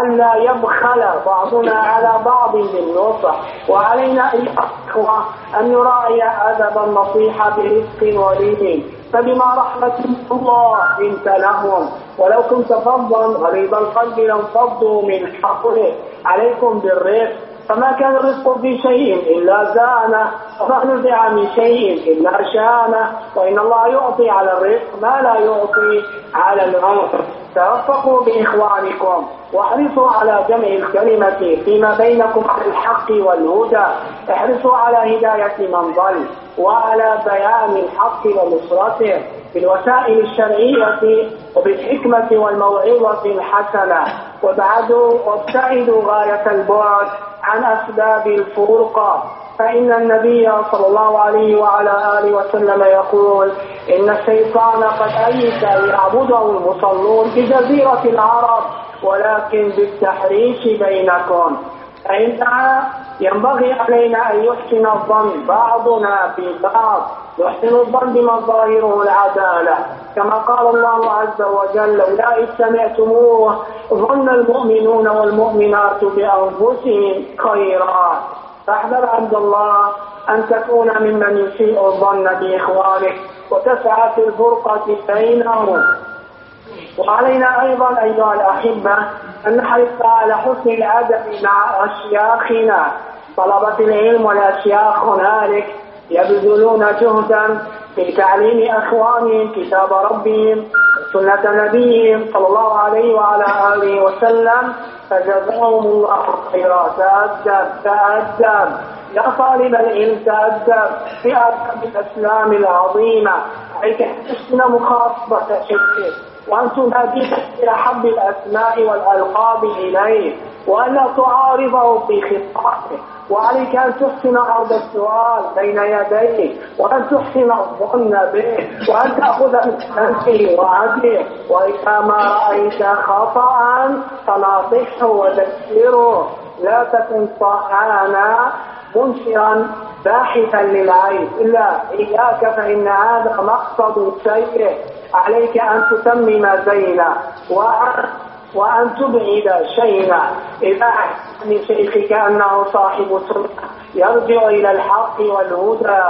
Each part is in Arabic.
وألا يبخل بعضنا على بعض بالنصح وعلينا أيها الإخوة أن نراعي أدب النصيحة برفق ولين فبما رحمة الله إنت لهم. ولو كنت فظا غليظ القلب لانفضوا من حقه عليكم بالرفق فما كان الرزق في شيء إلا زانه وما نزع من شيء إلا شانه. وإن الله يعطي على الرزق ما لا يعطي على العنف توفقوا بإخوانكم واحرصوا على جمع الكلمة فيما بينكم على الحق والهدى. احرصوا على هداية من ضل وعلى بيان الحق ونصرته بالوسائل الشرعية وبالحكمة والموعظة الحسنة. وابعدوا وابتعدوا غاية البعد عن أسباب الفرقة فإن النبي صلى الله عليه وعلى آله وسلم يقول إن الشيطان قد أيس يعبده المصلون بجزيرة العرب ولكن بالتحريش بينكم. فإنها ينبغي علينا أن يحسن الظن بعضنا في بعض يحسن الظن بمن ظاهره العدالة كما قال الله عز وجل إذ سمعتموه ظن المؤمنون والمؤمنات بأنفسهم خيرا. فاحذر عبد الله أن تكون ممن يسيء الظن بإخوانك وتسعى في الفرقة بينهم. وعلينا أيضا أيها الأحبة أن نحرص على حسن الأدب مع أشياخنا. طلبة العلم والأشياخ هنالك يبذلون جهدا في تعليم أخوانهم كتاب ربهم سنة نبيهم صلى الله عليه وعلى آله وسلم. فجزاهم الله خيرا. تأدب تأدب يا طالب العلم تأدب في أدب الإسلام العظيمة. عليك حسن مخاطبة شيخك وأن تناديه بأحب الأسماء والألقاب إليه وألا تعارضه في خطابه وعليك أن تحسن عرض السؤال بين يديه وأن تحسن الظن به وأن تأخذ من وعدله. وإذا ما رأيت خطأ فناصحه وذكره. لا تكن طعانا منشرا باحثا للعيب إلا إياك فإن هذا مقصد سيء عليك أن تتمم زينا وأن وأن تبعد شيئا. إذا من شيخك أنه صاحب سنة يرجع إلى الحق والهدى.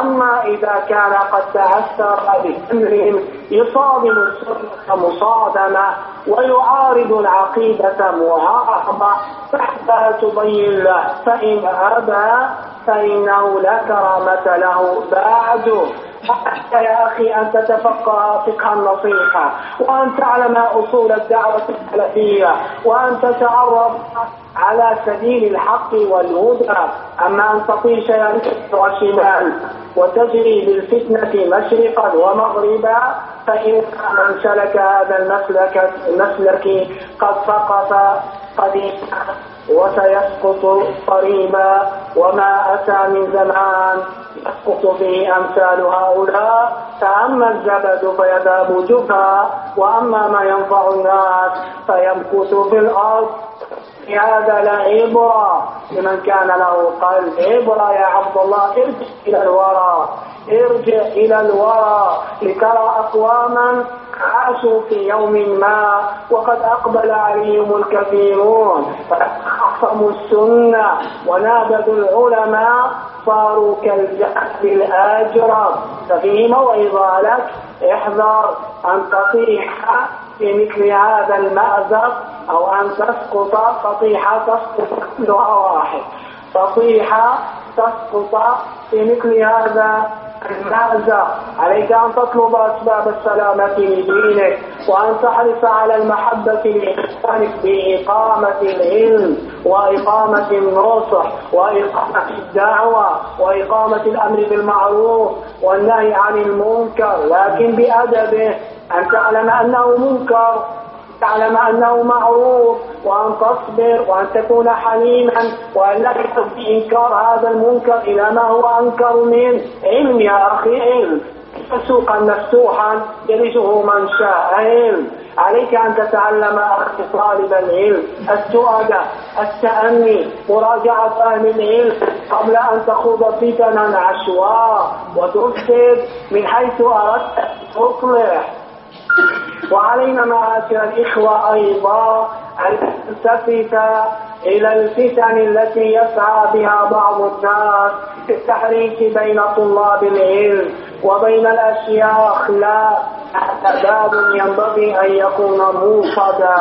أما إذا كان قد تأثر بأمر يصادم السنة مصادمة ويعارض العقيدة معارضة فحتى تبين له فإن أبى فإنه لا كرامة له. بعد حتى يا أخي أن تتفقه فقه النصيحة وأن تعلم أصول الدعوة السلفية وأن تتعرف على سبيل الحق والهدى أما أن تطيش يمين وشمال وتجري بالفتنة مشرقا ومغربا فإن من سلك هذا المسلك المسلك قد سقط قديما وسيسقط قريبا وما أتى من زمان يسقط به أمثال هؤلاء. فأما الزبد فيذهب جفا وأما ما ينفع الناس فيمكث في الأرض. هذا لعبرة لمن كان له قلب. عبرة يا عبد الله ارجع إلى الورى. ارجع إلى الورى لترى أقواما عاشوا في يوم ما وقد أقبل عليهم الكثيرون. فخصموا السنة ونابذوا العلماء صاروا كالجحد الآجرة ففيه موعظة لك احذر أن تطيح في مثل هذا المأزق أو أن تسقط تطيح تسقط كلها واحد. تطيح تسقط في مثل هذا المأزق. عليك أن تطلب أسباب السلامة لدينك وأن تحرص على المحبة لإخوانك بإقامة العلم وإقامة النصح وإقامة الدعوة وإقامة الأمر بالمعروف والنهي عن المنكر. لكن بأدبه أن تعلم أنه منكر؟ تعلم أنه معروف؟ وأن تصبر وأن تكون حليما وأن لا في إنكار هذا المنكر إلى ما هو أنكر من علم يا أخي علم. سوقا مفتوحا يرثه من شاء علم. عليك أن تتعلم أخي طالب العلم. السؤال التأني مراجعة أهل العلم قبل أن تخوض فتنا عشواء. وتفسد من حيث أردت تصلح وعلينا معاشر الإخوة أيضا أن تلتفت إلى الفتن التي يسعى بها بعض الناس في التحريك بين طلاب العلم وبين الأشياخ. لا هذا باب ينبغي أن يكون موصدا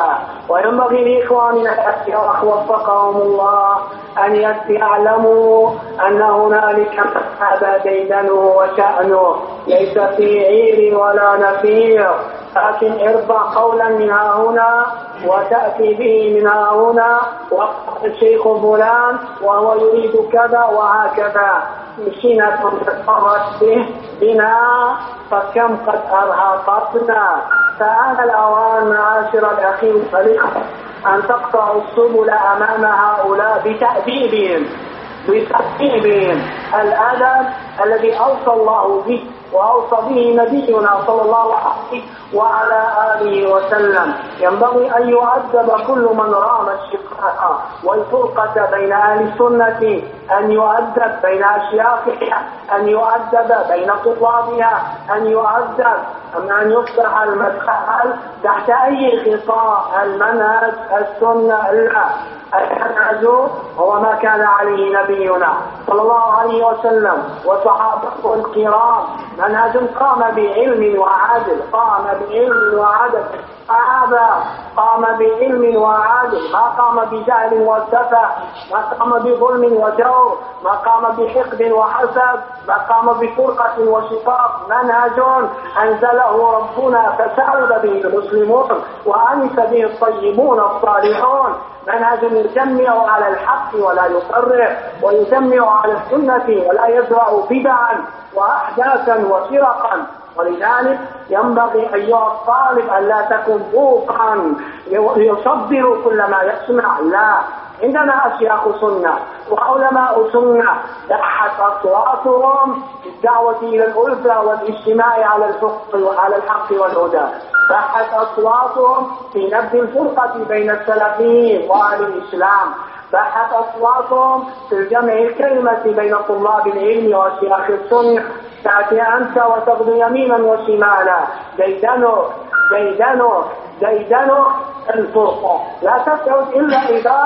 وينبغي لإخواننا الأشياخ وفقهم الله أن يعلموا أن هنالك هذا ديدنه وشأنه. ليس في عير ولا نفير. لكن ارفع قولا من ها هنا وتأتي به من ها هنا الشيخ فلان وهو يريد كذا وهكذا. مشينا تتفرج به بنا فكم قد أرهقتنا. فآن الأوان معاشر الأخي الفريق أن تقطع السبل أمام هؤلاء بتأديبهم. بتأديبهم. الأدب الذي أوصى الله به. وأوصى به نبينا صلى الله عليه وعلى آله وسلم. ينبغي أن يؤدب كل من رام الشقاق والفرقة بين أهل السنة أن يؤدب بين أشياخها أن يؤدب بين طلابها أن يؤدب أن يفتح المدخل تحت أي خطاء المنهج السنة لا المنهج هو ما كان عليه نبينا صلى الله عليه وسلم وصحابته الكرام. منهج قام بعلم وعدل قام بعلم وعدل. هذا قام بعلم وعدل ما قام بجهل وسفه ما قام بظلم وجور ما قام بحقد وحسد ما قام بفرقة وشقاق. منهج أنزله ربنا فسعد به المسلمون وأنس به الطيبون الصالحون. منهج يجمع على الحق ولا يفرق ويجمع على السنة ولا يزرع بدعا وأحداثا وفرقا. ولذلك ينبغي أيها الطالب أن لا تكن بوقا يصدر كل ما يسمع. لا عندنا أشياخ سنة وعلماء سنة دحت أصواتهم في الدعوة إلى الألفة والاجتماع على الحق وعلى الحق والهدى. دحت أصواتهم في نبذ الفرقة بين السلفيين وأهل الإسلام. دحت أصواتهم في الجمع الكلمة بين طلاب العلم وأشياخ السنة. تأتي أنت وتغدو يمينا وشمالا. ديدنك ديدنك ديدنك الفرقة. لا تبعد إلا إذا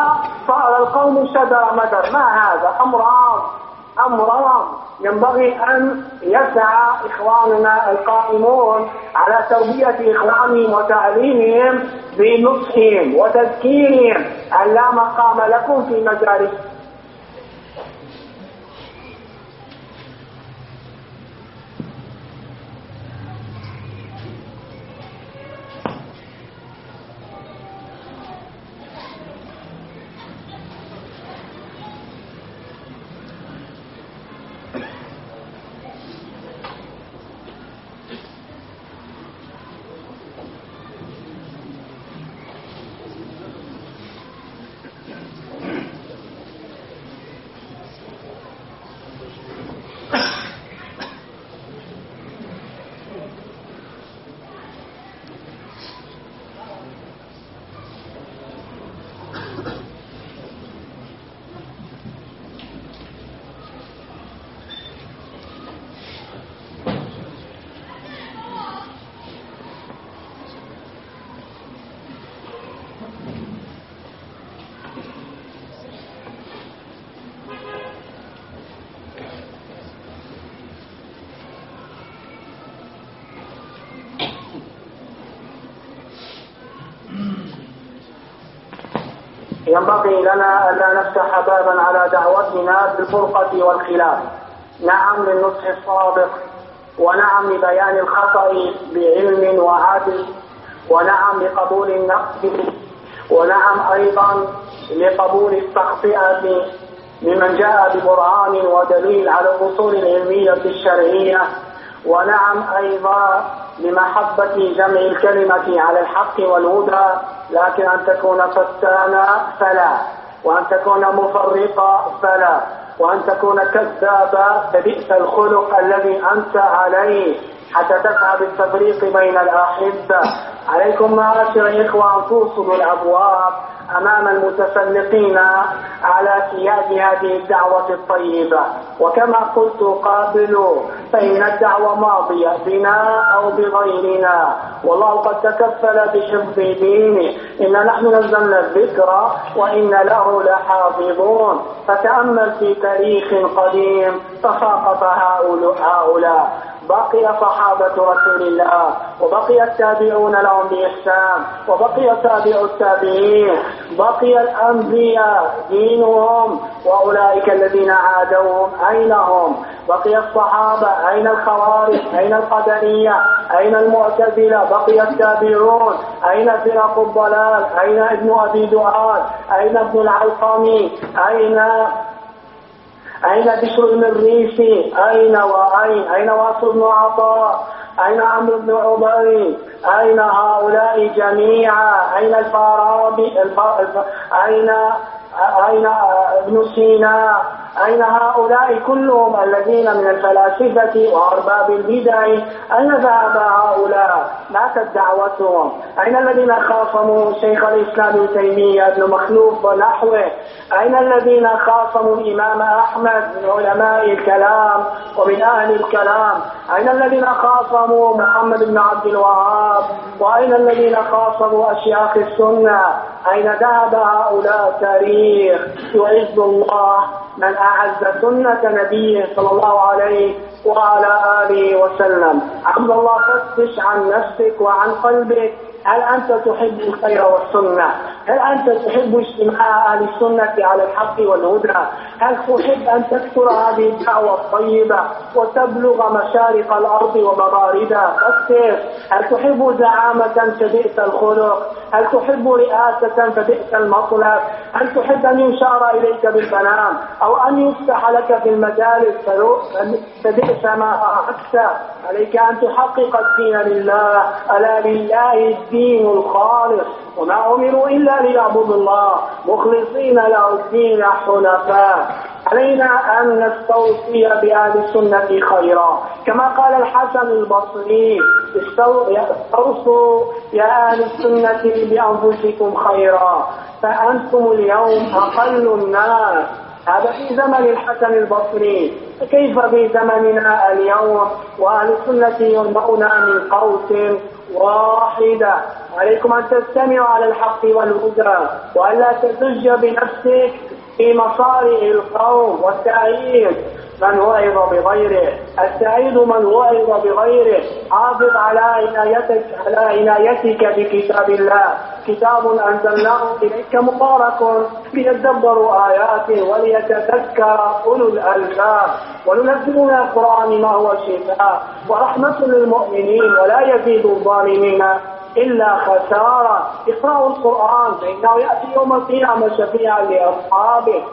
صار القوم شدر مدر. ما هذا؟ أمران أمران ينبغي أن يسعى إخواننا القائمون على تربية إخوانهم وتعليمهم بنصحهم وتذكيرهم. أن لا مقام لكم في مجالس ينبغي لنا ألا نفتح بابا على دعوتنا بالفرقة والخلاف. نعم للنصح الصادق ونعم لبيان الخطأ بعلم وعدل ونعم لقبول النقد ونعم أيضا لقبول التخطئة لمن جاء ببرهان ودليل على الأصول العلمية الشرعية. ونعم أيضا لمحبة جمع الكلمة على الحق والهدى. لكن أن تكون فتانا فلا وأن تكون مفرطا فلا وأن تكون كذابا فبئس الخلق الذي أنت عليه حتى تسعى بالتفريق بين الأحبة. عليكم معاشر الإخوة أن توصلوا الأبواب. أمام المتسلقين على سياد هذه الدعوة الطيبة. وكما قلت قابلوا فإن الدعوة ماضية بنا أو بغيرنا. والله قد تكفل بحفظ دينه. إن نحن نزلنا الذكر وإن له لحافظون. فتأمل في تاريخ قديم تساقط هؤلاء. بقي صحابة رسول الله وبقي التابعون لهم بإحسان وبقي تابع التابعين بقي الأنبياء دينهم وأولئك الذين عادوهم أين هم بقي الصحابة أين الخوارج أين القدرية أين المعتزلة بقي التابعون أين فرق الضلال أين ابن أبي دعاد أين ابن العلقمي أين أين بشر المريسي أين وأين أين واصل بن عطاء؟ أين عمرو بن عبيد؟ أين هؤلاء جميعا؟ أين الفارابي أين أين ابن سينا؟ أين هؤلاء كلهم الذين من الفلاسفة وأرباب البدع؟ أين ذهب هؤلاء؟ ماتت دعوتهم. أين الذين خاصموا شيخ الإسلام ابن تيمية ابن مخلوف ونحوه؟ أين الذين خاصموا الإمام أحمد من علماء الكلام ومن أهل الكلام؟ أين الذين خاصموا محمد بن عبد الوهاب؟ وأين الذين خاصموا أشياخ السنة؟ أين ذهب هؤلاء تاريخ يعز الله من أعز سنة نبيه صلى الله عليه وعلى آله وسلم. عبد الله فتش عن نفسك وعن قلبك. هل أنت تحب الخير والسنة؟ هل أنت تحب اجتماع أهل السنة على الحق والهدى؟ هل تحب أن تكثر هذه الدعوة الطيبة وتبلغ مشارق الأرض ومغاربها؟ فكر. هل تحب زعامة فبئس الخلق؟ هل تحب رئاسة فبئس المطلب هل تحب أن يشار إليك بالبنان أو أن يفتح لك في المجالس فبئس ما أردت عليك أن تحقق الدين لله. ألا لله الدين. الخالص وما أمروا إلا ليعبدوا الله. مخلصين له الدين حنفاء. علينا أن نستوصي بأهل السنة خيرا. كما قال الحسن البصري استوصوا يا أهل السنة بأنفسكم خيرا. فأنتم اليوم أقل الناس. هذا في زمن الحسن البصري. كيف في زمننا اليوم؟ وأهل السنة ينبؤون من قوس واحدة. عليكم أن تستمعوا على الحق والهدى وألا تزج بنفسك في مصارع القوم والتأييد. من وعظ بغيره؟ السعيد من وعظ بغيره؟ حافظ على عنايتك على عنايتك بكتاب الله. كتاب أنزلناه إليك مبارك ليدبروا آياته وليتذكر أولو الألباب. وننزل من القرآن ما هو شفاء. ورحمة للمؤمنين ولا يزيد الظالمين إلا خسارة. اقرأوا القرآن فإنه يأتي يوم القيامة شفيعا لأصحابه.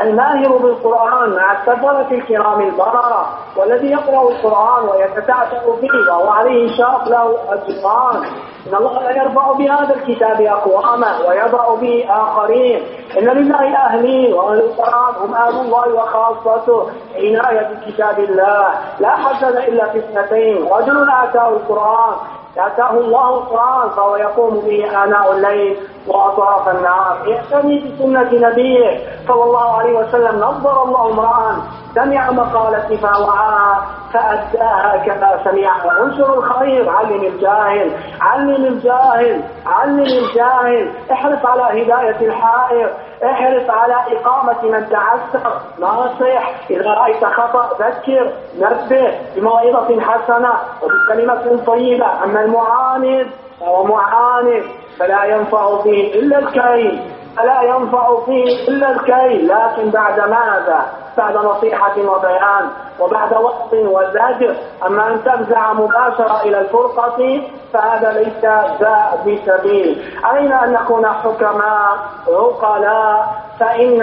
الماهر بالقرآن مع السفرة الكرام البررة والذي يقرأ القرآن ويتتعتع فيه وهو عليه شرف له أجران إن الله يرفع بهذا الكتاب أقواما ويضع به آخرين. إن لله أهلين وأهل القرآن هم أهل الله وخاصته. عناية بكتاب الله. لا حسن إلا في اثنتين. رجل آتاه القرآن آتاه الله القرآن فهو يقوم به آناء الليل. وأطراف النهار. يهتمي بسنة نبيه صلى الله عليه وسلم. نظر الله امرأ سمع مقالتي فوعاها فأداها كما سمعها. انشر الخير علم الجاهل علم الجاهل علم الجاهل. احرص على هداية الحائر احرص على إقامة من تعسر. ناصح إذا رأيت خطأ ذكر نبه بموعظة حسنة. وبكلمة طيبة. أما المعاند فهو معاند فلا ينفع فيه إلا الكيل. فلا ينفع فيه إلا الكيل. لكن بعد ماذا؟ بعد نصيحة وبيان وبعد وقت وزجر. أما أن تفزع مباشرة إلى الفرقة فهذا ليس ذا بسبيل. أين أن نكون حكماء عقلاء؟ فإن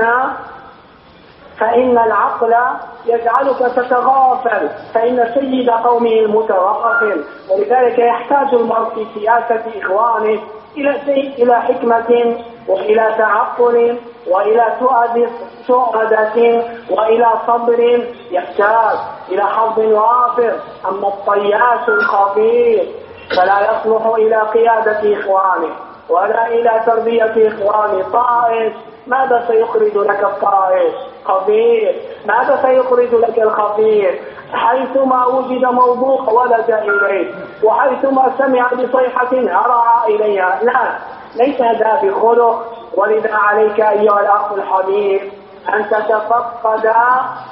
فإن العقل يجعلك تتغافل فإن سيد قومه المتغافل ولذلك يحتاج المرء في سياسة إخوانه إلى شيء إلى حكمة وإلى تعقل وإلى سؤدة وإلى صبر يحتاج إلى حظ وافر. أما الطياش الخفيف فلا يصلح إلى قيادة إخوانه ولا إلى تربية إخواني طائش ماذا سيخرج لك الطائش؟ خبير ماذا سيخرج لك الخبير حيثما وجد موضوع ولد إليه وحيثما سمع بصيحة هرع إليها. لا ليس هذا بخلق. ولذا عليك أيها الأخ الحبيب أن تتفقد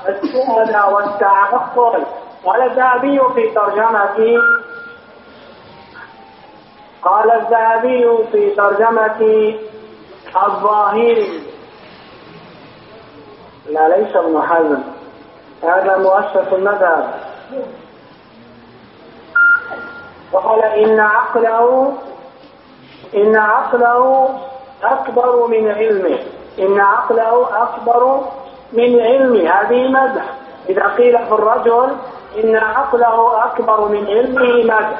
السؤال والتعقل. قال الذهبي في ترجمة قال الذهبي في ترجمة الظاهري لا ليس ابن حزم. هذا مؤسس المذهب. وقال إن عقله إن عقله أكبر من علمه. إن عقله أكبر من علمه. هذه مدح. إذا قيل في الرجل إن عقله أكبر من علمه مدح.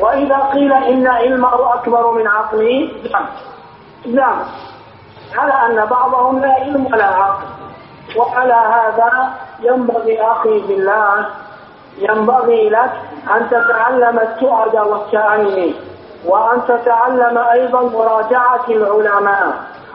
وإذا قيل إن علمه أكبر من عقله ذم ذم على أن بعضهم لا علم ولا عقل. وعلى هذا ينبغي أخي بالله ينبغي لك أن تتعلم السؤد والتأني وأن تتعلم أيضا مراجعة العلماء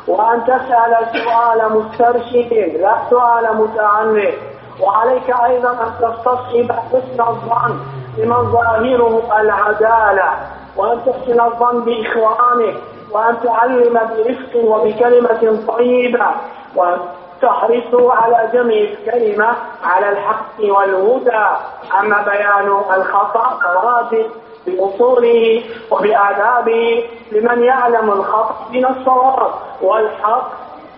وأن تسأل سؤال مسترشد لا سؤال متعنف وعليك أيضا أن تستصحب حسن الظن بمن ظاهره العدالة وأن تحسن الظن بإخوانك. وأن تعلم برفق وبكلمة طيبة وأن تحرصوا على جمع الكلمة على الحق والهدى. أما بيان الخطأ فواجب بأصوله وبآدابه لمن يعلم الخطأ من الصواب والحق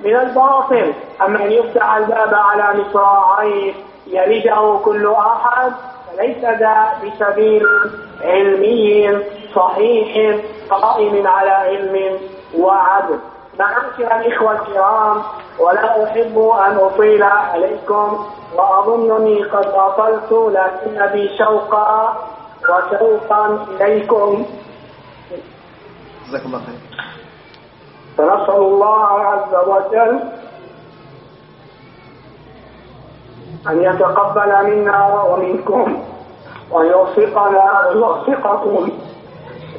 من الباطل. أما أن يفتح الباب على مصراعيه يلجأ كل أحد فليس ذا بسبيل علمي. صحيح قائم على علم وعدل. معاشر الإخوة الكرام ولا أحب أن أطيل عليكم وأظنني قد أطلت لكن بي شوقا وشوقا إليكم. جزاك الله خير. فنسأل الله عز وجل أن يتقبل منا ومنكم وأن يوفقنا ويوفقكم.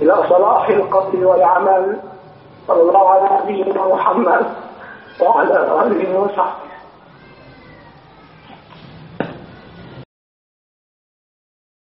إلى صلاح القول والعمل. صلى الله على نبينا محمد وعلى آله وصحبه.